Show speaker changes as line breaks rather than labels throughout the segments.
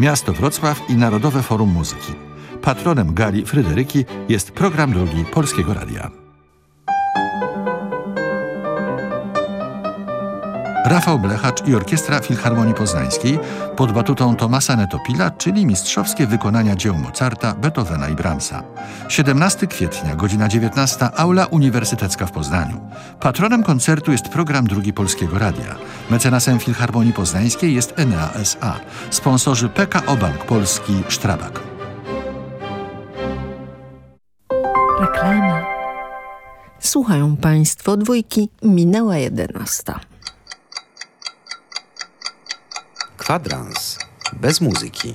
Miasto Wrocław i Narodowe Forum Muzyki. Patronem Gali Fryderyki jest program drugi Polskiego Radia. Rafał Blechacz i Orkiestra Filharmonii Poznańskiej pod batutą Tomasa Netopila, czyli mistrzowskie wykonania dzieł Mozarta, Beethovena i Brahmsa. 17 kwietnia, godzina 19, Aula Uniwersytecka w Poznaniu. Patronem koncertu jest program Drugi Polskiego Radia. Mecenasem Filharmonii Poznańskiej jest Enea S.A. Sponsorzy PKO Bank Polski Sztrabak.
Reklama. Słuchają Państwo dwójki, minęła jedenasta.
Kwadrans bez muzyki.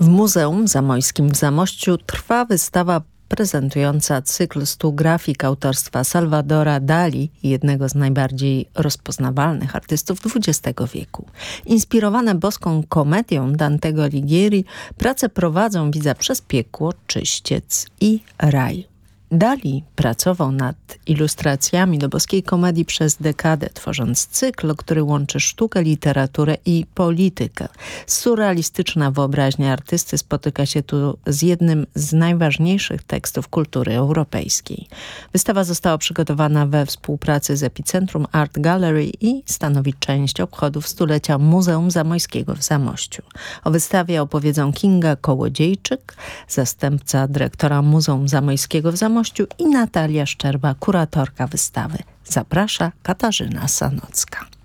W Muzeum Zamojskim w Zamościu trwa wystawa prezentująca cykl stu grafik autorstwa Salvadora Dali, jednego z najbardziej rozpoznawalnych artystów XX wieku. Inspirowane boską komedią Dantego Alighieri, prace prowadzą widza przez piekło, czyściec i raj. Dali pracował nad ilustracjami do boskiej komedii przez dekadę, tworząc cykl, który łączy sztukę, literaturę i politykę. Surrealistyczna wyobraźnia artysty spotyka się tu z jednym z najważniejszych tekstów kultury europejskiej. Wystawa została przygotowana we współpracy z Epicentrum Art Gallery i stanowi część obchodów stulecia Muzeum Zamojskiego w Zamościu. O wystawie opowiedzą Kinga Kołodziejczyk, zastępca dyrektora Muzeum Zamojskiego w Zamościu, I Natalia Szczerba, kuratorka wystawy. Zaprasza Katarzyna Sanocka.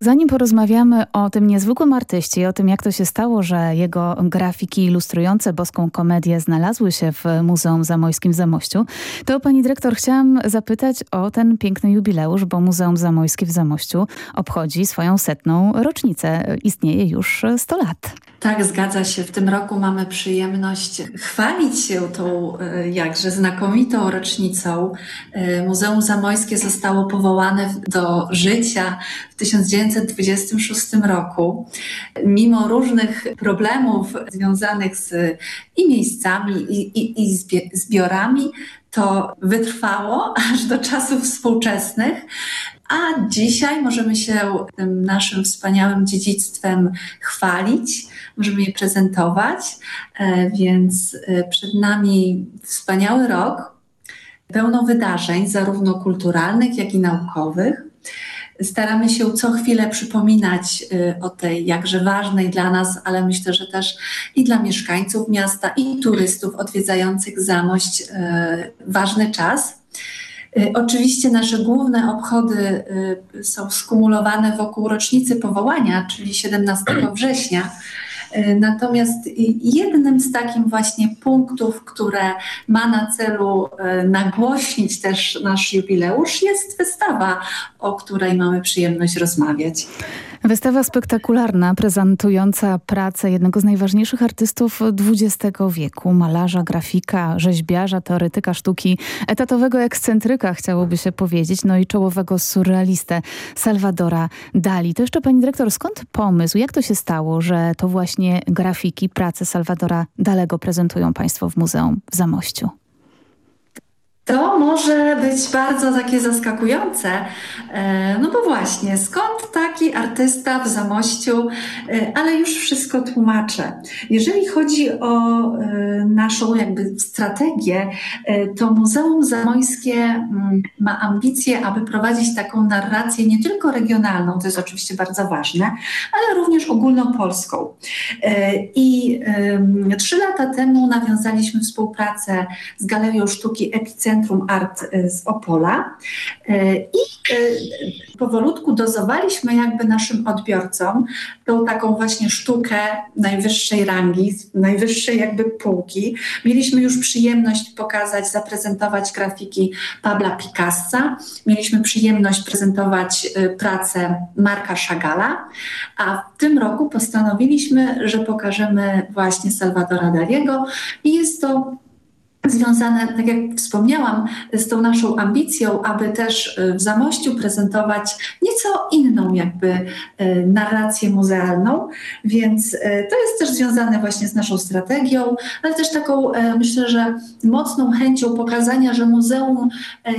Zanim porozmawiamy o tym niezwykłym artyście i o tym, jak to się stało, że jego grafiki ilustrujące boską komedię znalazły się w Muzeum Zamojskim w Zamościu, to pani dyrektor chciałam zapytać o ten piękny jubileusz, bo Muzeum Zamojskie w Zamościu obchodzi swoją setną rocznicę. Istnieje już 100 lat.
Tak, zgadza się. W tym roku mamy przyjemność chwalić się tą e, jakże znakomitą rocznicą. E, Muzeum Zamojskie zostało powołane do życia w 1926 roku. Mimo różnych problemów związanych z i miejscami, i, i, i zbiorami, to wytrwało aż do czasów współczesnych. A dzisiaj możemy się tym naszym wspaniałym dziedzictwem chwalić, możemy je prezentować, e, więc e, przed nami wspaniały rok, pełno wydarzeń, zarówno kulturalnych, jak i naukowych. Staramy się co chwilę przypominać e, o tej jakże ważnej dla nas, ale myślę, że też i dla mieszkańców miasta, i turystów odwiedzających Zamość ważny czas. Y, oczywiście nasze główne obchody y, są skumulowane wokół rocznicy powołania, czyli 17 września. Y, natomiast jednym z takich właśnie punktów, które ma na celu nagłośnić też nasz jubileusz, jest wystawa, o której mamy przyjemność rozmawiać.
Wystawa spektakularna, prezentująca pracę jednego z najważniejszych artystów XX wieku, malarza, grafika, rzeźbiarza, teoretyka sztuki, etatowego ekscentryka, chciałoby się powiedzieć, no i czołowego surrealistę Salvadora Dali. To jeszcze pani dyrektor, skąd pomysł? Jak to się stało, że to właśnie grafiki, prace Salvadora Dalego prezentują państwo w Muzeum w Zamościu?
To może być bardzo takie zaskakujące, e, no bo właśnie, skąd taki artysta w Zamościu, e, ale już wszystko tłumaczę. Jeżeli chodzi o e, naszą jakby strategię, to Muzeum Zamojskie mm, ma ambicje, aby prowadzić taką narrację nie tylko regionalną, to jest oczywiście bardzo ważne, ale również ogólnopolską. I trzy lata temu nawiązaliśmy współpracę z Galerią Sztuki Epicentrum Centrum Art y, z Opola. Y, i y, powolutku dozowaliśmy jakby naszym odbiorcom tą taką właśnie sztukę najwyższej rangi, najwyższej jakby półki. Mieliśmy już przyjemność pokazać, zaprezentować grafiki Pabla Picassa, mieliśmy przyjemność prezentować pracę Marka Chagala, a w tym roku postanowiliśmy, że pokażemy właśnie Salvadora Daliego i jest to związane, tak jak wspomniałam, z tą naszą ambicją, aby też w Zamościu prezentować nieco inną jakby narrację muzealną, więc to jest też związane właśnie z naszą strategią, ale też taką myślę, że mocną chęcią pokazania, że muzeum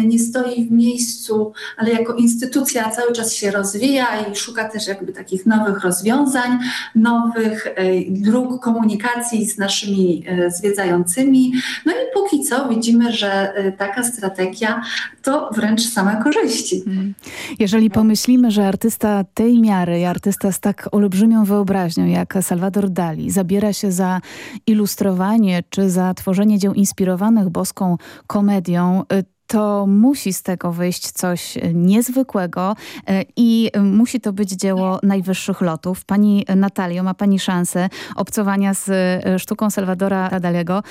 nie stoi w miejscu, ale jako instytucja cały czas się rozwija i szuka też jakby takich nowych rozwiązań, nowych dróg komunikacji z naszymi zwiedzającymi. No i póki co widzimy, że y, taka strategia to wręcz same korzyści. Mhm.
Jeżeli pomyślimy, że artysta tej miary, artysta z tak olbrzymią wyobraźnią jak Salvador Dali zabiera się za ilustrowanie czy za tworzenie dzieł inspirowanych boską komedią, y, to musi z tego wyjść coś niezwykłego e, i musi to być dzieło najwyższych lotów. Pani Natalio, ma Pani szansę obcowania z e, sztuką Salvadora Radalego.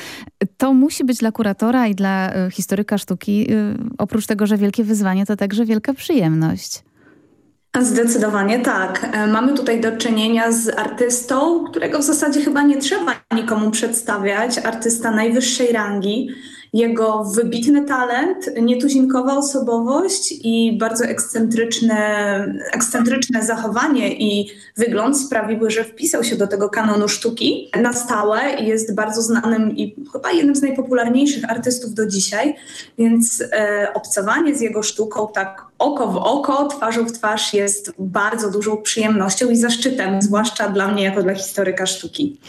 To musi być dla kuratora i dla e, historyka sztuki, oprócz tego, że wielkie wyzwanie, to także wielka przyjemność.
Zdecydowanie tak. Mamy tutaj do czynienia z artystą, którego w zasadzie chyba nie trzeba nikomu przedstawiać. Artysta najwyższej rangi jego wybitny talent, nietuzinkowa osobowość i bardzo ekscentryczne, ekscentryczne zachowanie i wygląd sprawiły, że wpisał się do tego kanonu sztuki na stałe i jest bardzo znanym i chyba jednym z najpopularniejszych artystów do dzisiaj, więc e, obcowanie z jego sztuką tak oko w oko, twarzą w twarz jest bardzo dużą przyjemnością i zaszczytem, zwłaszcza dla mnie jako dla historyka sztuki.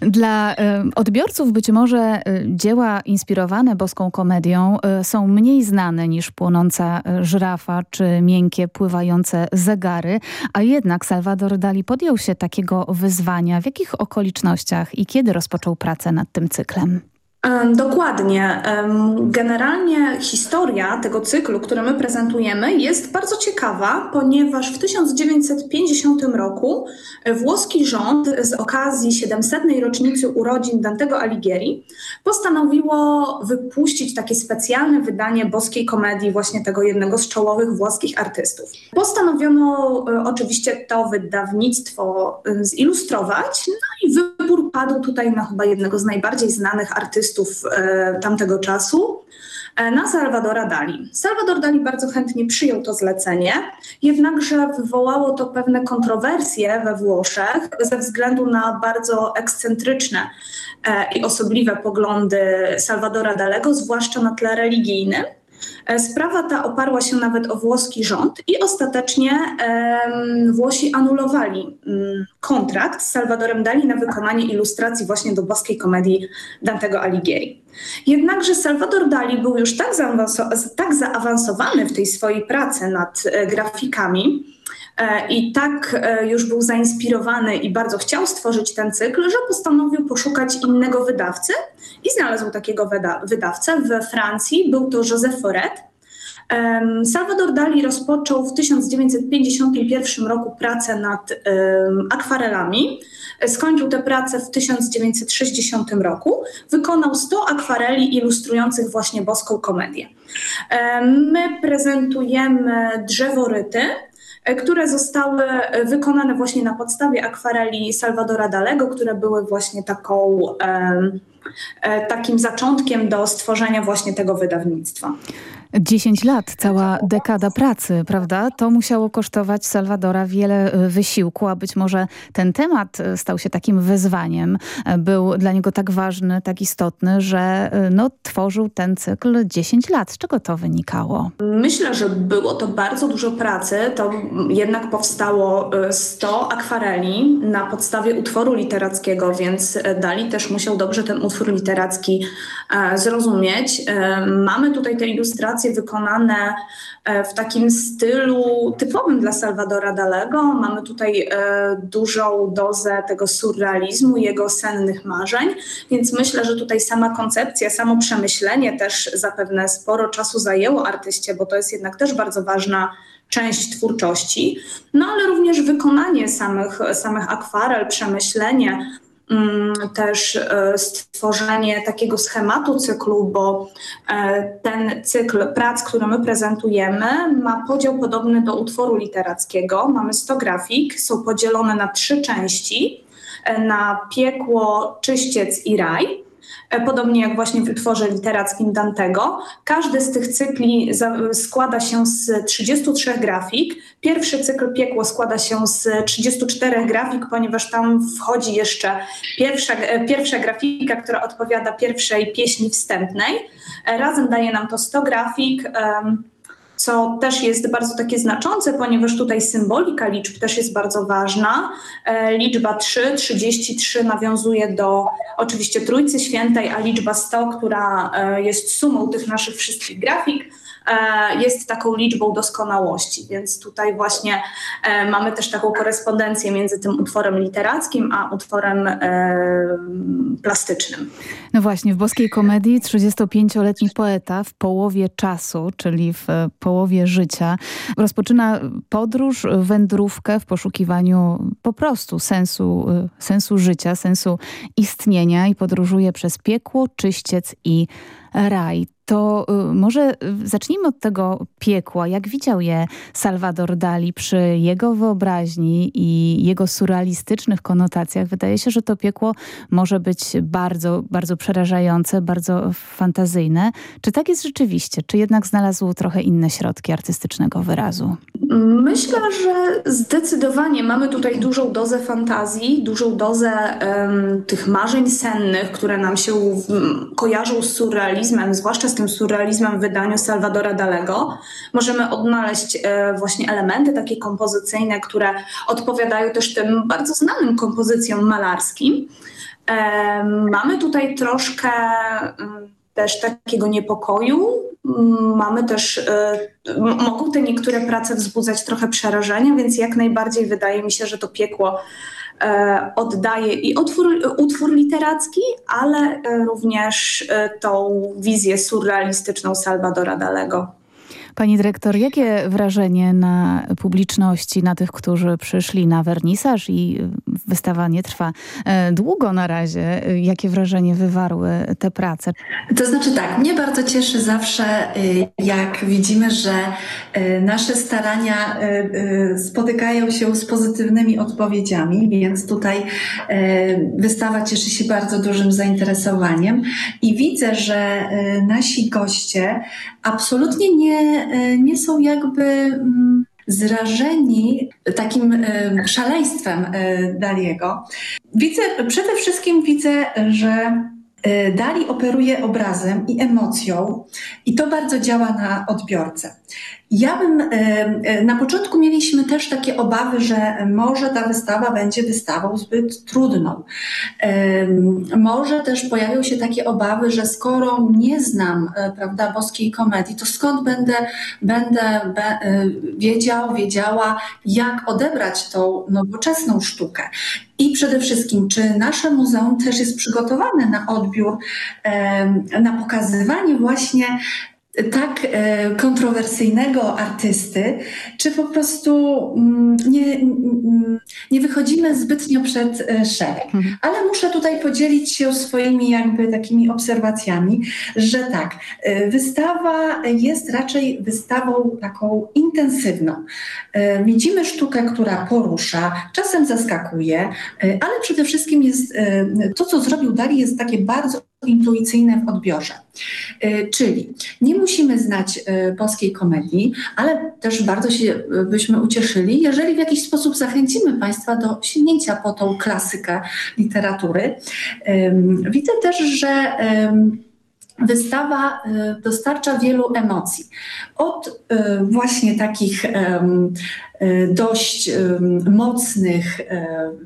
Dla odbiorców być może y, dzieła inspirowane boską komedią y, są mniej znane niż płonąca żyrafa czy miękkie pływające zegary, a jednak Salvador Dali podjął się takiego wyzwania. W jakich okolicznościach i kiedy rozpoczął pracę nad tym cyklem?
Dokładnie. Generalnie historia tego cyklu, który my prezentujemy, jest bardzo ciekawa, ponieważ w 1950 roku włoski rząd z okazji 700. rocznicy urodzin Dantego Alighieri postanowiło wypuścić takie specjalne wydanie boskiej komedii właśnie tego jednego z czołowych włoskich artystów. Postanowiono e, oczywiście to wydawnictwo e, zilustrować, no i wybór padł tutaj na chyba jednego z najbardziej znanych artystów artystów e, tamtego czasu e, na Salvadora Dali. Salvador Dali bardzo chętnie przyjął to zlecenie, jednakże wywołało to pewne kontrowersje we Włoszech ze względu na bardzo ekscentryczne e, i osobliwe poglądy Salvadora Dalego, zwłaszcza na tle religijnym. Sprawa ta oparła się nawet o włoski rząd i ostatecznie Włosi anulowali um, kontrakt z Salvadorem Dali na wykonanie ilustracji właśnie do boskiej komedii Dantego Alighieri. Jednakże Salvador Dali był już tak, tak zaawansowany w tej swojej pracy nad e, grafikami, e, i tak e, już był zainspirowany i bardzo chciał stworzyć ten cykl, że postanowił poszukać innego wydawcy i znalazł takiego wydawcę we Francji. Był to Joseph Foret. Salvador Dali rozpoczął w 1951 roku pracę nad akwarelami. Skończył tę pracę w 1960 roku. Wykonał 100 akwareli ilustrujących właśnie boską komedię. My prezentujemy drzeworyty, e, które zostały wykonane właśnie na podstawie akwareli Salvadora Dalego, które były właśnie taką, e, takim zaczątkiem do stworzenia właśnie tego wydawnictwa.
10 lat, cała dekada pracy, prawda? To musiało kosztować Salwadora wiele e, wysiłku, a być może ten temat e, stał się takim wyzwaniem. E, był dla niego tak ważny, tak istotny, że no, tworzył ten cykl 10 lat. Z czego to wynikało?
Myślę, że było to bardzo dużo pracy. To jednak powstało 100 akwareli na podstawie utworu literackiego, więc Dali też musiał dobrze ten utwór literacki zrozumieć. Mamy tutaj te ilustracje wykonane e, w takim stylu typowym dla Salvadora Dalego. Mamy tutaj e, dużą dozę tego surrealizmu, jego sennych marzeń, więc myślę, że tutaj sama koncepcja, samo przemyślenie też zapewne sporo czasu zajęło artyście, bo to jest jednak też bardzo ważna część twórczości, no ale również wykonanie samych, samych akwarel, przemyślenie, też e, stworzenie takiego schematu cyklu, bo e, ten cykl prac, który my prezentujemy, ma podział podobny do utworu literackiego. Mamy 100 grafik, są podzielone na trzy części: e, na piekło, czyściec i raj. E, podobnie jak właśnie w utworze literackim Dantego. Każdy z tych cykli składa się z 33 grafik. Pierwszy cykl Piekło składa się z 34 grafik, ponieważ tam wchodzi jeszcze pierwsza, e, pierwsza grafika, która odpowiada pierwszej pieśni wstępnej. E, razem daje nam to 100 grafik co też jest bardzo takie znaczące, ponieważ tutaj symbolika liczb też jest bardzo ważna. E, liczba 3, 33 nawiązuje do oczywiście Trójcy Świętej, a liczba 100, która e, jest sumą tych naszych wszystkich grafik, jest taką liczbą doskonałości, więc tutaj właśnie e, mamy też taką korespondencję między tym utworem literackim a utworem e, plastycznym.
No właśnie, w boskiej komedii 35-letni poeta w połowie czasu, czyli w połowie życia, rozpoczyna podróż, wędrówkę w poszukiwaniu po prostu sensu, sensu życia, sensu istnienia i podróżuje przez piekło, czyściec i raj. To y, może zacznijmy od tego piekła. Jak widział je Salvador Dali przy jego wyobraźni i jego surrealistycznych konotacjach? Wydaje się, że to piekło może być bardzo, bardzo przerażające, bardzo fantazyjne. Czy tak jest rzeczywiście? Czy jednak znalazł trochę inne środki artystycznego wyrazu?
Myślę, że zdecydowanie mamy tutaj dużą dozę fantazji, dużą dozę um, tych marzeń sennych, które nam się um, kojarzą z surrealizmem, zwłaszcza z tym surrealizmem w wydaniu Salvadora Dalego. Możemy odnaleźć e, właśnie elementy takie kompozycyjne, które odpowiadają też tym bardzo znanym kompozycjom malarskim. E, mamy tutaj troszkę też takiego niepokoju. Mamy też, e, mogą te niektóre prace wzbudzać trochę przerażenia, więc jak najbardziej wydaje mi się, że to piekło oddaje i utwór, utwór literacki, ale e, również tą wizję surrealistyczną Salvadora Dalego.
Pani dyrektor, jakie wrażenie na publiczności, na tych, którzy przyszli na wernisaż i wystawa nie trwa e, długo na razie, jakie wrażenie wywarły te prace?
To znaczy tak, mnie bardzo cieszy zawsze, y, jak widzimy, że y, nasze starania y, spotykają się z pozytywnymi odpowiedziami, więc tutaj wystawa cieszy się bardzo dużym zainteresowaniem i widzę, że nasi goście absolutnie nie nie są jakby mm, zrażeni takim e, szaleństwem e, Daliego. Widzę, przede wszystkim widzę, że Dali operuje obrazem i emocją i to bardzo działa na odbiorcę. Ja bym, e, e, na początku mieliśmy też takie obawy, że może ta wystawa będzie wystawą zbyt trudną. Może też pojawią się takie obawy, że skoro nie znam, e, prawda, boskiej komedii, to skąd będę, będę wiedział, wiedziała, jak odebrać tą nowoczesną sztukę. I przede wszystkim, czy nasze muzeum też jest przygotowane na odbiór, na pokazywanie właśnie tak e, kontrowersyjnego artysty, czy po prostu mm, nie, nie wychodzimy zbytnio przed e, szereg. Mhm. Ale muszę tutaj podzielić się swoimi jakby takimi obserwacjami, że tak, e, wystawa jest raczej wystawą taką intensywną. Widzimy sztukę, która porusza, czasem zaskakuje, ale przede wszystkim jest to, co zrobił Dali, jest takie bardzo intuicyjne w odbiorze. E, czyli nie musimy znać e, polskiej komedii, ale też bardzo się e, byśmy ucieszyli, jeżeli w jakiś sposób zachęcimy Państwa do sięgnięcia po tą klasykę literatury. Widzę też, że wystawa dostarcza wielu emocji. Od właśnie takich dość mocnych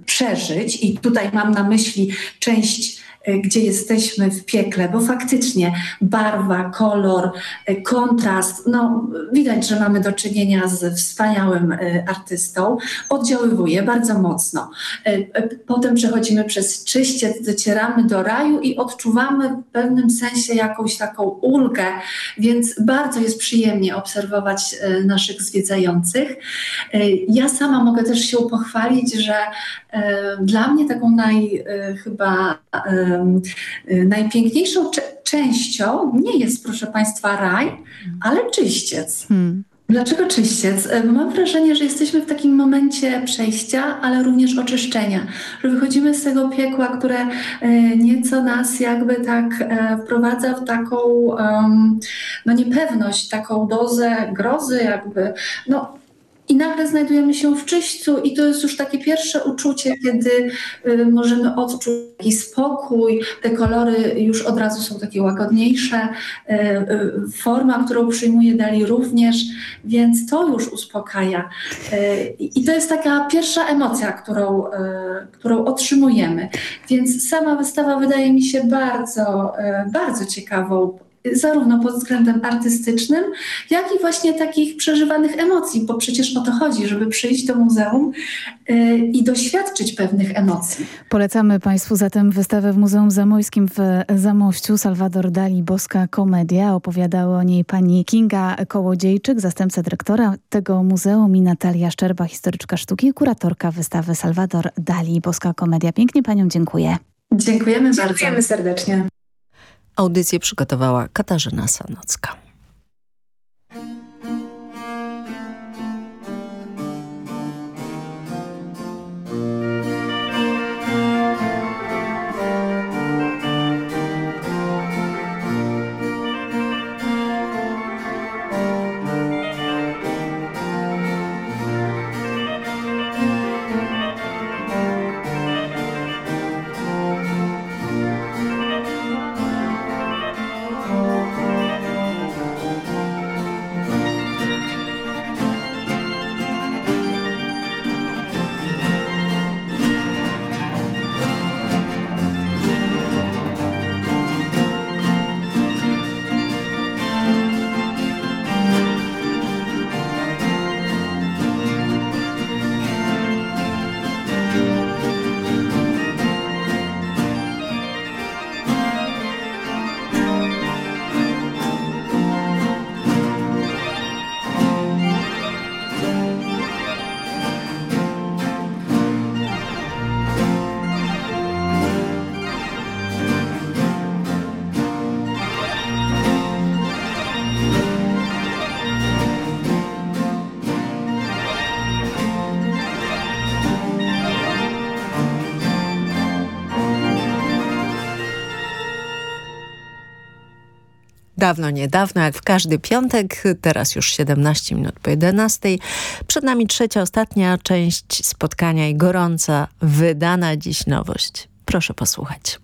przeżyć, i tutaj mam na myśli część E, gdzie jesteśmy w piekle, bo faktycznie barwa, kolor, e, kontrast, no widać, że mamy do czynienia z wspaniałym e, artystą, oddziaływuje bardzo mocno. Potem przechodzimy przez czyściec, docieramy do raju i odczuwamy w pewnym sensie jakąś taką ulgę, więc bardzo jest przyjemnie obserwować naszych zwiedzających. Ja sama mogę też się pochwalić, że dla mnie taką naj chyba Y, najpiękniejszą częścią nie jest, proszę Państwa, raj, ale czyściec. Hmm. Dlaczego czyściec? E, mam wrażenie, że jesteśmy w takim momencie przejścia, ale również oczyszczenia, że wychodzimy z tego piekła, które e, nieco nas jakby tak e, wprowadza w taką no niepewność, taką dozę grozy jakby. No, i nagle znajdujemy się w czyśćcu i to jest już takie pierwsze uczucie, kiedy y, możemy odczuć taki spokój, te kolory już od razu są takie łagodniejsze, y, y, forma, którą przyjmuje Dali również, więc to już uspokaja. I to jest taka pierwsza emocja, którą, którą otrzymujemy. Więc sama wystawa wydaje mi się bardzo, bardzo ciekawą zarówno pod względem artystycznym, jak i właśnie takich przeżywanych emocji, bo przecież o to chodzi, żeby przyjść do muzeum y, i doświadczyć pewnych emocji.
Polecamy Państwu zatem wystawę w Muzeum Zamojskim w Zamościu. Salvador Dali, Boska Komedia. Opowiadała o niej pani Kinga Kołodziejczyk, zastępca dyrektora tego muzeum i Natalia Szczerba, historyczka sztuki i kuratorka wystawy Salvador Dali, Boska Komedia. Pięknie Panią dziękuję.
Dziękujemy bardzo.
Dziękujemy serdecznie.
Audycję przygotowała Katarzyna Sanocka. Dawno, niedawno, jak w każdy piątek, teraz już 17 minut po 11. Przed nami trzecia, ostatnia część spotkania i gorąca, wydana dziś nowość. Proszę posłuchać.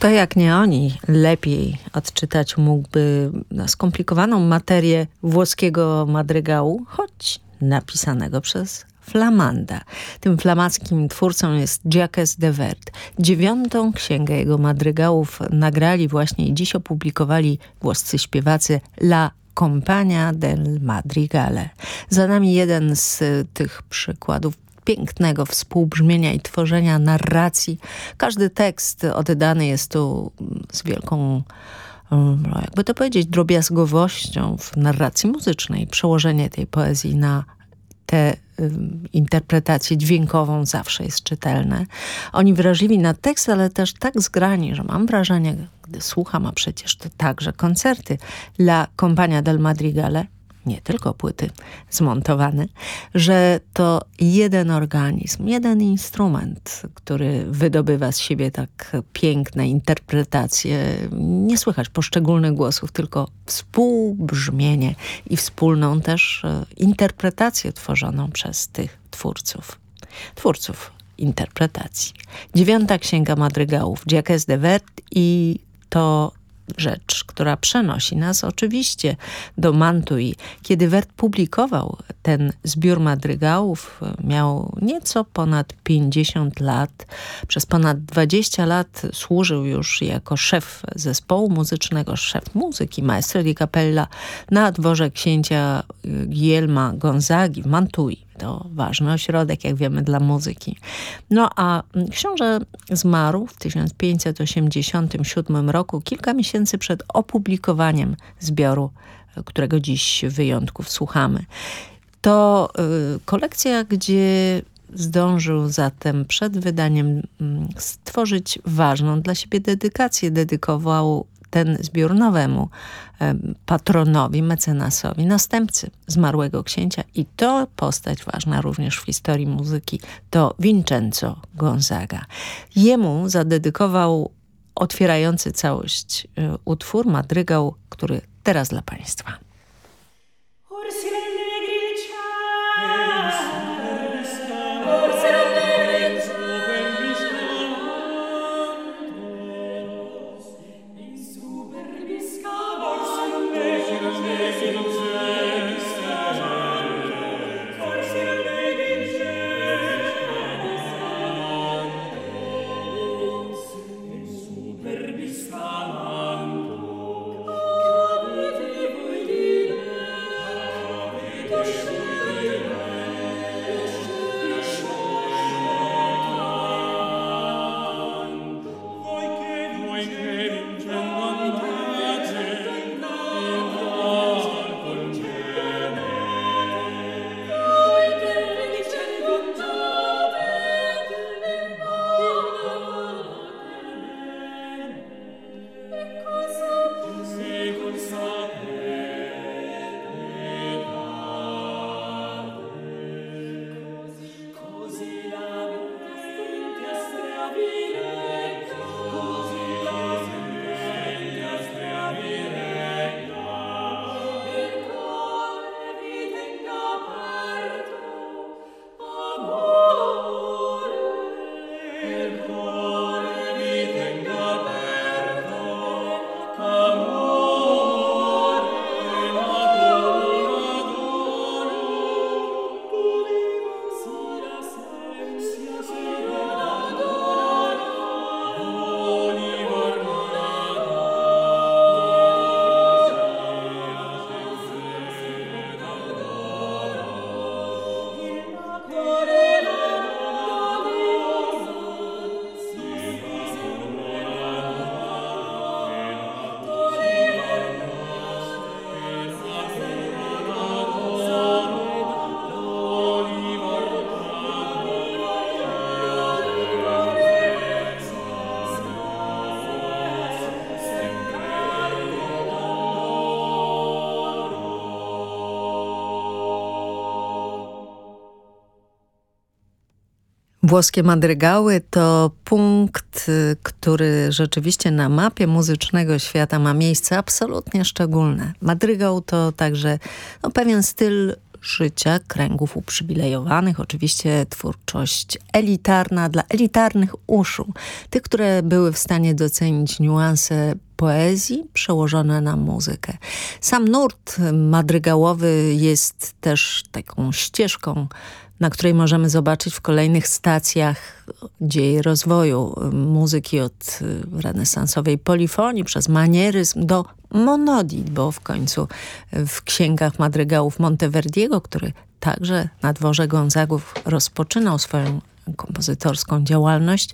Kto jak nie oni lepiej odczytać mógłby skomplikowaną materię włoskiego madrygału, choć napisanego przez Flamanda. Tym flamackim twórcą jest Jacques de Vert. Dziewiątą księgę jego madrygałów nagrali właśnie i dziś opublikowali włoscy śpiewacy La Compagnia del Madrigale. Za nami jeden z tych przykładów pięknego współbrzmienia i tworzenia narracji. Każdy tekst oddany jest tu z wielką no, jakby to powiedzieć, drobiazgowością w narracji muzycznej. Przełożenie tej poezji na tę interpretację dźwiękową zawsze jest czytelne. Oni wrażliwi na tekst, ale też tak zgrani, że mam wrażenie, gdy słucham, a przecież to także koncerty La Compagnia del Madrigale, nie tylko płyty zmontowane, że to jeden organizm, jeden instrument, który wydobywa z siebie tak piękne interpretacje. Nie słychać poszczególnych głosów, tylko współbrzmienie i wspólną też e, interpretację tworzoną przez tych twórców. Twórców interpretacji. Dziewiąta Księga Madrygałów, Jacques de Vert i to rzecz, która przenosi nas oczywiście do Mantui. Kiedy Wert publikował ten zbiór madrygałów, miał nieco ponad 50 lat. Przez ponad 20 lat służył już jako szef zespołu muzycznego, szef muzyki, maestro di capella na dworze księcia Guillerma Gonzagi w Mantui to ważny ośrodek, jak wiemy, dla muzyki. No a książę zmarł w 1587 roku, kilka miesięcy przed opublikowaniem zbioru, którego dziś wyjątków słuchamy. To y, kolekcja, gdzie zdążył zatem przed wydaniem mm, stworzyć ważną dla siebie dedykację. Dedykował ten zbiór nowemu patronowi, mecenasowi, następcy zmarłego księcia i to postać ważna również w historii muzyki, to Vincenzo Gonzaga. Jemu zadedykował otwierający całość e, utwór, madrygał, który teraz dla Państwa. Włoskie madrygały to punkt, y, który rzeczywiście na mapie muzycznego świata ma miejsce absolutnie szczególne. Madrygał to także no, pewien styl życia kręgów uprzywilejowanych. Oczywiście twórczość elitarna dla elitarnych uszu. Tych, które były w stanie docenić niuanse poezji przełożone na muzykę. Sam nurt madrygałowy jest też taką ścieżką na której możemy zobaczyć w kolejnych stacjach dzieje rozwoju muzyki od renesansowej polifonii przez manieryzm do monodit, bo w końcu w księgach madrygałów Monteverdiego, który także na dworze Gonzagów rozpoczynał swoją kompozytorską działalność,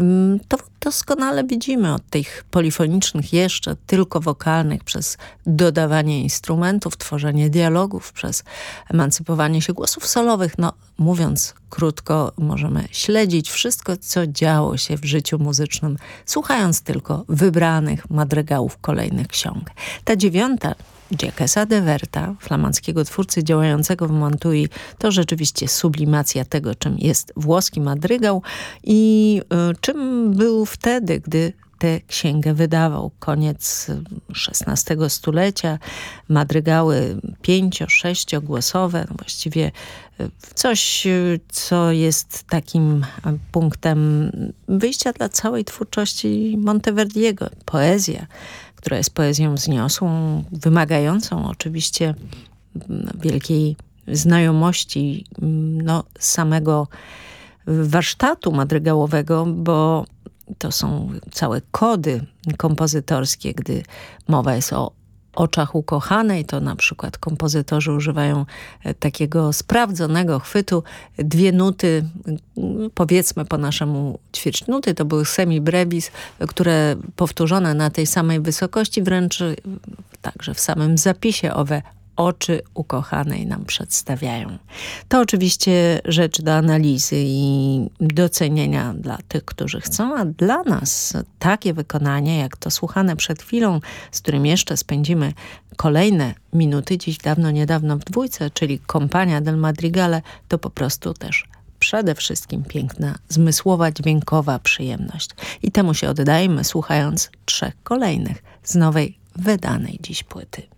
mm, to doskonale widzimy od tych polifonicznych jeszcze tylko wokalnych przez dodawanie instrumentów, tworzenie dialogów, przez emancypowanie się głosów solowych. No mówiąc krótko, możemy śledzić wszystko, co działo się w życiu muzycznym, słuchając tylko wybranych madrygałów kolejnych ksiąg. Ta dziewiąta Jacquesa de Verta, flamandzkiego twórcy działającego w Montui, to rzeczywiście sublimacja tego, czym jest włoski madrygał i y, czym był wtedy, gdy tę księgę wydawał. Koniec XVI stulecia, madrygały pięcio, sześciogłosowe, no właściwie coś, co jest takim punktem wyjścia dla całej twórczości Monteverdiego. Poezja, która jest poezją wzniosłą, wymagającą oczywiście wielkiej znajomości no, samego warsztatu madrygałowego, bo to są całe kody kompozytorskie, gdy mowa jest o oczach ukochanej, to na przykład kompozytorzy używają e, takiego sprawdzonego chwytu. Dwie nuty, powiedzmy po naszemu ćwierć nuty, to były semi-brevis, które powtórzone na tej samej wysokości, wręcz także w samym zapisie owe oczy ukochanej nam przedstawiają. To oczywiście rzecz do analizy i docenienia dla tych, którzy chcą, a dla nas takie wykonanie, jak to słuchane przed chwilą, z którym jeszcze spędzimy kolejne minuty, dziś dawno, niedawno w dwójce, czyli kompania del Madrigale, to po prostu też przede wszystkim piękna, zmysłowa, dźwiękowa przyjemność. I temu się oddajmy, słuchając trzech kolejnych z nowej, wydanej dziś płyty.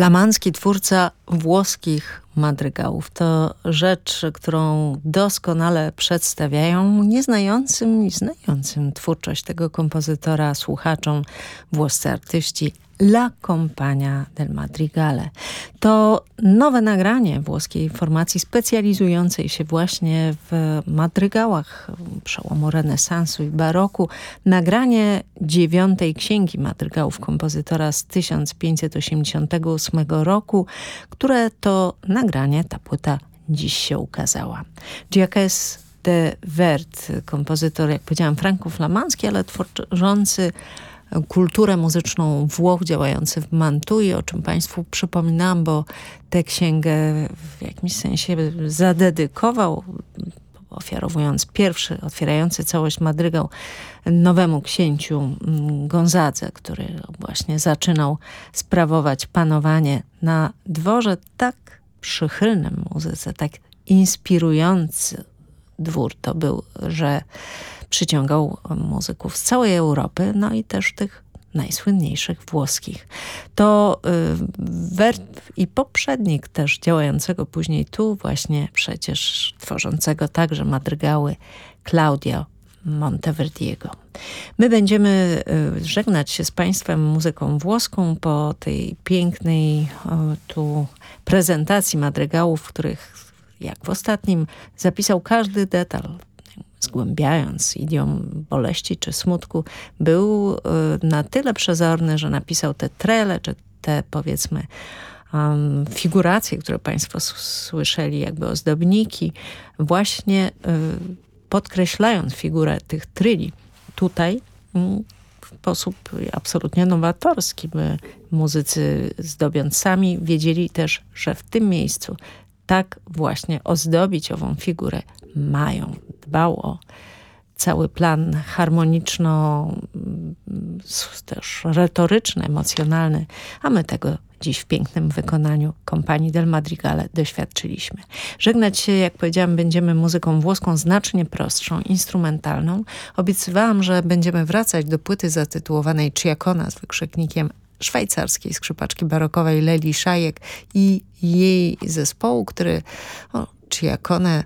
Flamandzki twórca włoskich madrygałów. To rzecz, którą doskonale przedstawiają nieznającym i znającym twórczość tego kompozytora słuchaczom włoscy artyści La Compagnia del Madrigale. To nowe nagranie włoskiej formacji specjalizującej się właśnie w madrygałach przełomu renesansu i baroku. Nagranie dziewiątej księgi madrygałów kompozytora z 1588 roku, które to nagranie, ta płyta dziś się ukazała. Jacques de Wert, kompozytor, jak powiedziałam, franko-flamandzki, ale tworzący kulturę muzyczną Włoch działający w Mantui, o czym Państwu przypominam, bo tę księgę w jakimś sensie zadedykował, ofiarowując pierwszy, otwierający całość madrygał nowemu księciu mm, Gonzadze, który właśnie zaczynał sprawować panowanie na dworze tak przychylnym muzyce, tak inspirujący dwór to był, że przyciągał muzyków z całej Europy, no i też tych najsłynniejszych włoskich. To y, Wert i poprzednik też działającego później tu właśnie przecież tworzącego także madrygały Claudio Monteverdiego. My będziemy y, żegnać się z Państwem muzyką włoską po tej pięknej tu prezentacji madrygałów, których jak w ostatnim zapisał każdy detal zgłębiając idiom boleści czy smutku, był y, na tyle przezorny, że napisał te trele, czy te powiedzmy um, figuracje, które Państwo słyszeli, jakby ozdobniki, właśnie y, podkreślając figurę tych tryli. Tutaj mm, w sposób absolutnie nowatorski, by muzycy zdobiąc sami wiedzieli też, że w tym miejscu tak właśnie ozdobić ową figurę mają. Dbał o cały plan harmoniczno, mm, też retoryczny, emocjonalny, a my tego dziś w pięknym wykonaniu kompanii Del Madrigale doświadczyliśmy. Żegnać się, jak powiedziałam, będziemy muzyką włoską znacznie prostszą, instrumentalną. Obiecywałam, że będziemy wracać do płyty zatytułowanej Ciakona z wykrzyknikiem szwajcarskiej skrzypaczki barokowej Leli Szajek i jej zespołu, który o, Ciakone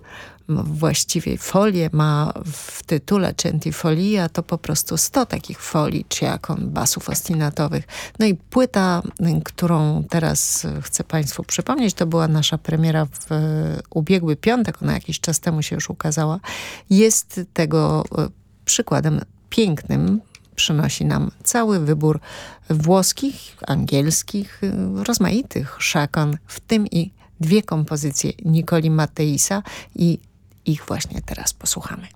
właściwie folię ma w tytule Centifolia, to po prostu 100 takich folii Ciakon basów ostinatowych. No i płyta, którą teraz chcę Państwu przypomnieć, to była nasza premiera w ubiegły piątek, ona jakiś czas temu się już ukazała, jest tego e, przykładem pięknym, przynosi nam cały wybór włoskich, angielskich, y, rozmaitych szakon, w tym i dwie kompozycje Nicoli Matteisa i ich właśnie teraz posłuchamy.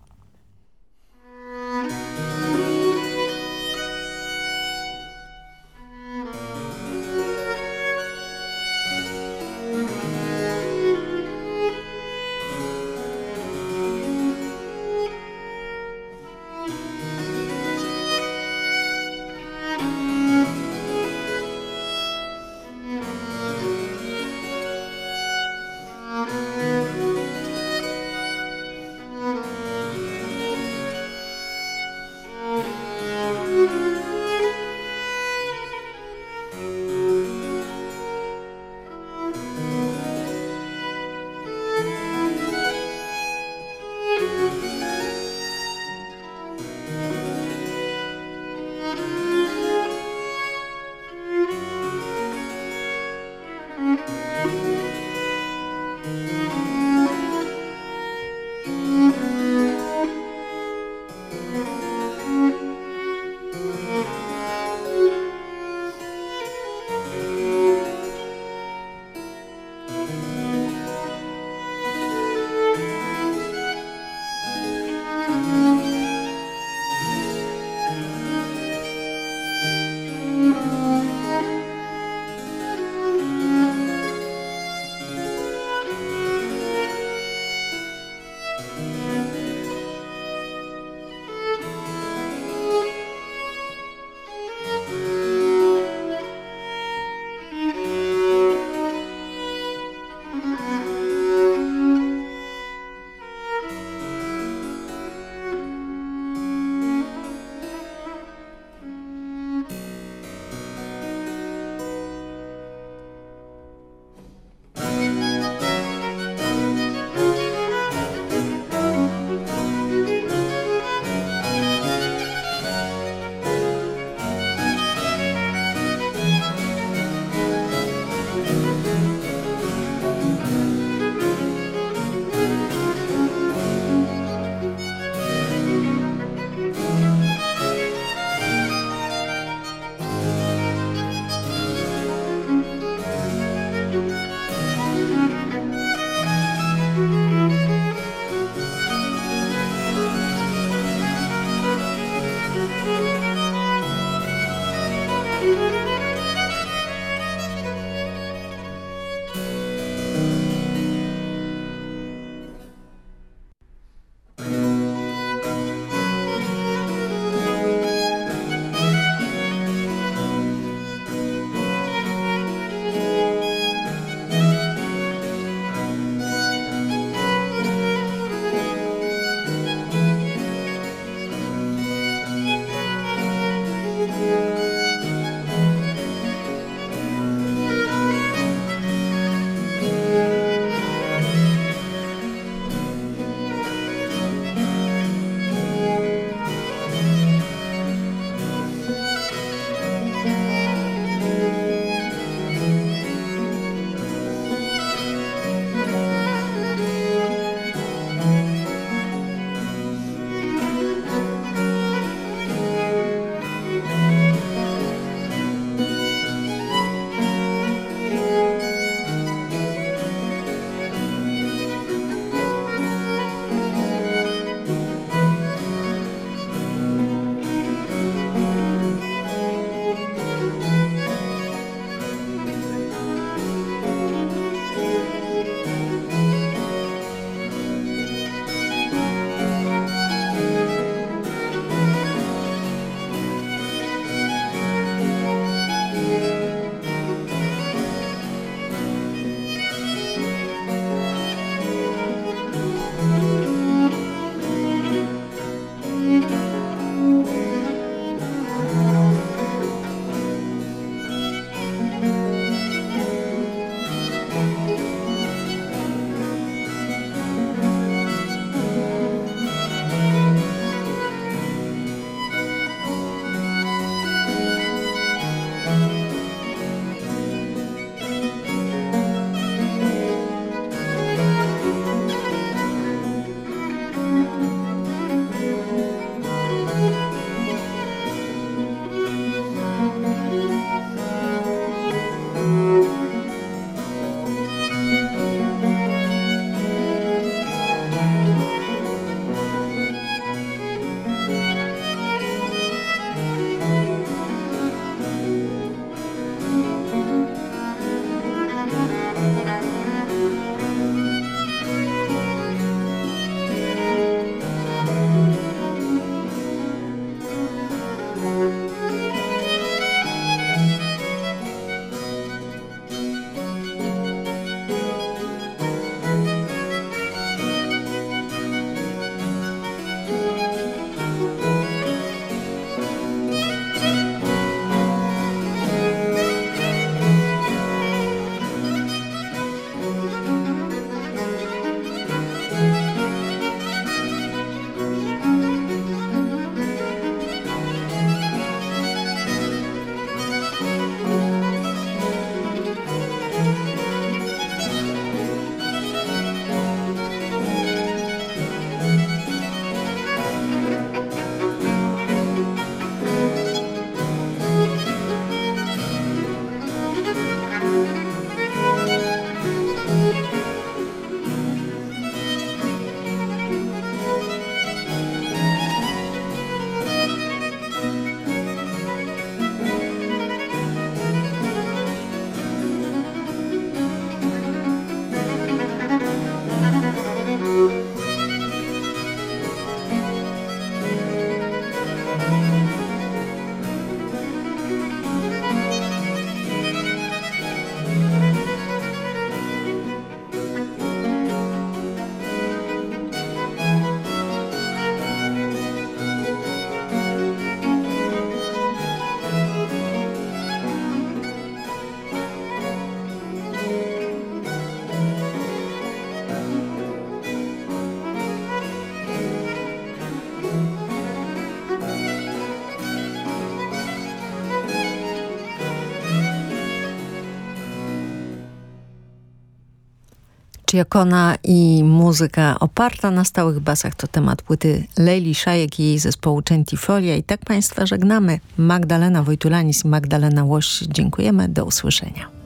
Ciakona i muzyka oparta na stałych basach to temat płyty Leili Szajek i jej zespołu Centifolia. I tak Państwa żegnamy. Magdalena Wojtulanis i Magdalena Łoś. Dziękujemy. Do usłyszenia.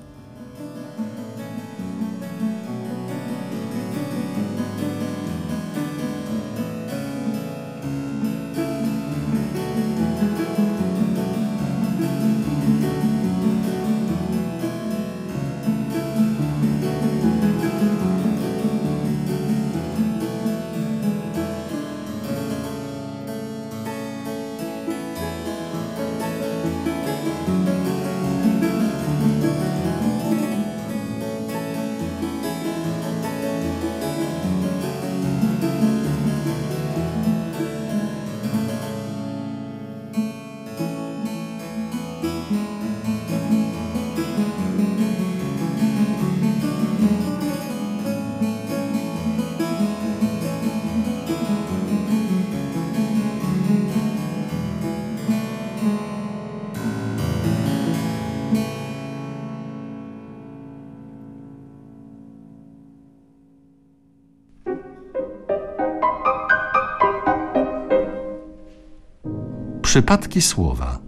Przypadki słowa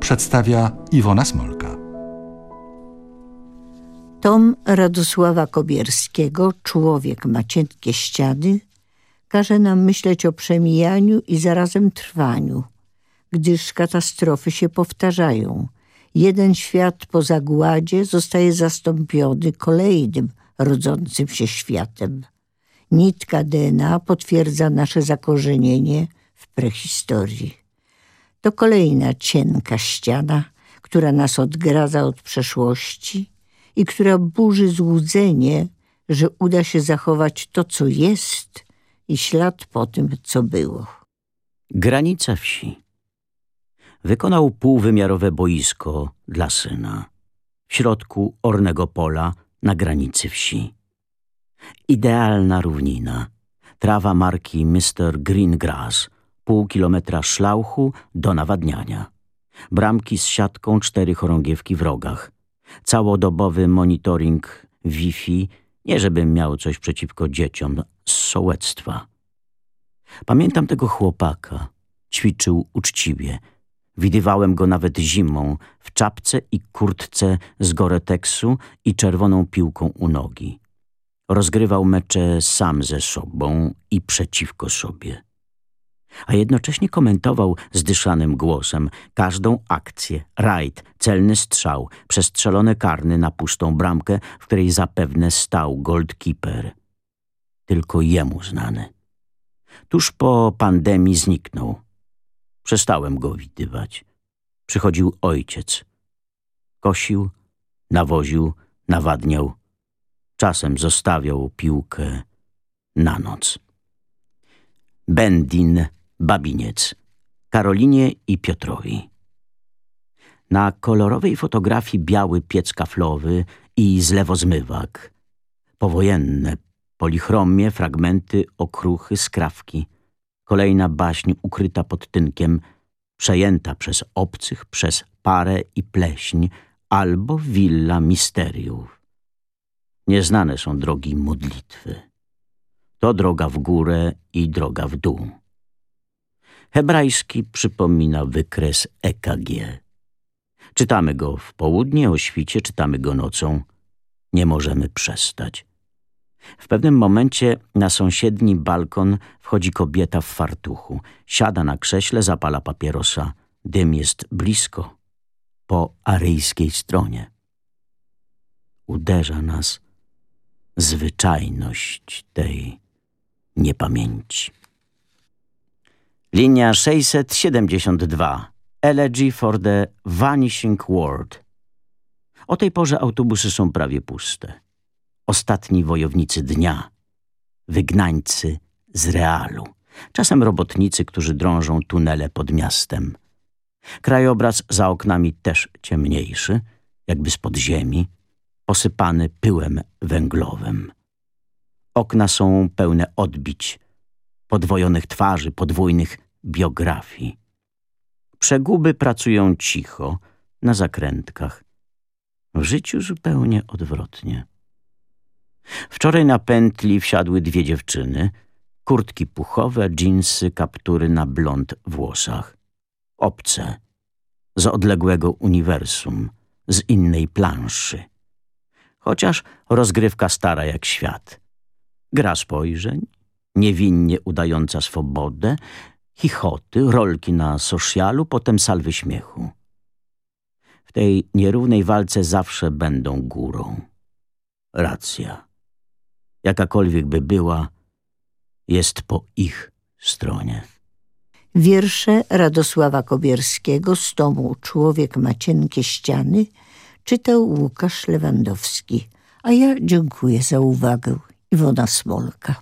przedstawia Iwona Smolka.
Tom Radosława Kobierskiego, Człowiek ma cienkie ściany, każe nam myśleć o przemijaniu i zarazem trwaniu, gdyż katastrofy się powtarzają. Jeden świat po zagładzie zostaje zastąpiony kolejnym rodzącym się światem. Nitka DNA potwierdza nasze zakorzenienie – w prehistorii. To kolejna cienka ściana, która nas odgradza od przeszłości i która burzy złudzenie, że uda się zachować to, co jest i ślad po tym, co było.
Granica wsi. Wykonał półwymiarowe boisko dla syna. W środku ornego pola na granicy wsi. Idealna równina. Trawa marki Mr. Greengrass – pół kilometra szlauchu do nawadniania. Bramki z siatką, cztery chorągiewki w rogach. Całodobowy monitoring Wi-Fi, nie żebym miał coś przeciwko dzieciom z sołectwa. Pamiętam tego chłopaka. Ćwiczył uczciwie. Widywałem go nawet zimą, w czapce i kurtce z goreteksu i czerwoną piłką u nogi. Rozgrywał mecze sam ze sobą i przeciwko sobie a jednocześnie komentował zdyszanym głosem każdą akcję, rajd, celny strzał, przestrzelone karny na pustą bramkę, w której zapewne stał goldkeeper. Tylko jemu znany. Tuż po pandemii zniknął. Przestałem go widywać. Przychodził ojciec. Kosił, nawoził, nawadniał. Czasem zostawiał piłkę na noc. Bendin Babiniec, Karolinie i Piotrowi. Na kolorowej fotografii biały piec kaflowy i zlewozmywak. Powojenne, polichromie, fragmenty, okruchy, skrawki. Kolejna baśń ukryta pod tynkiem, przejęta przez obcych, przez parę i pleśń, albo willa misteriów. Nieznane są drogi modlitwy. To droga w górę i droga w dół. Hebrajski przypomina wykres EKG. Czytamy go w południe, o świcie, czytamy go nocą. Nie możemy przestać. W pewnym momencie na sąsiedni balkon wchodzi kobieta w fartuchu. Siada na krześle, zapala papierosa. Dym jest blisko, po aryjskiej stronie. Uderza nas zwyczajność tej niepamięci. Linia 672. Elegy for the Vanishing World. O tej porze autobusy są prawie puste. Ostatni wojownicy dnia. Wygnańcy z realu. Czasem robotnicy, którzy drążą tunele pod miastem. Krajobraz za oknami też ciemniejszy, jakby z podziemi, posypany pyłem węglowym. Okna są pełne odbić, podwojonych twarzy, podwójnych biografii. Przeguby pracują cicho, na zakrętkach. W życiu zupełnie odwrotnie. Wczoraj na pętli wsiadły dwie dziewczyny, kurtki puchowe, dżinsy, kaptury na blond włosach. Obce, z odległego uniwersum, z innej planszy. Chociaż rozgrywka stara jak świat. Gra spojrzeń, niewinnie udająca swobodę, chichoty, rolki na socialu, potem salwy śmiechu. W tej nierównej walce zawsze będą górą. Racja, jakakolwiek by była, jest po ich stronie.
Wiersze Radosława Kobierskiego z tomu Człowiek ma cienkie ściany czytał Łukasz Lewandowski. A ja dziękuję za uwagę. Iwona Smolka.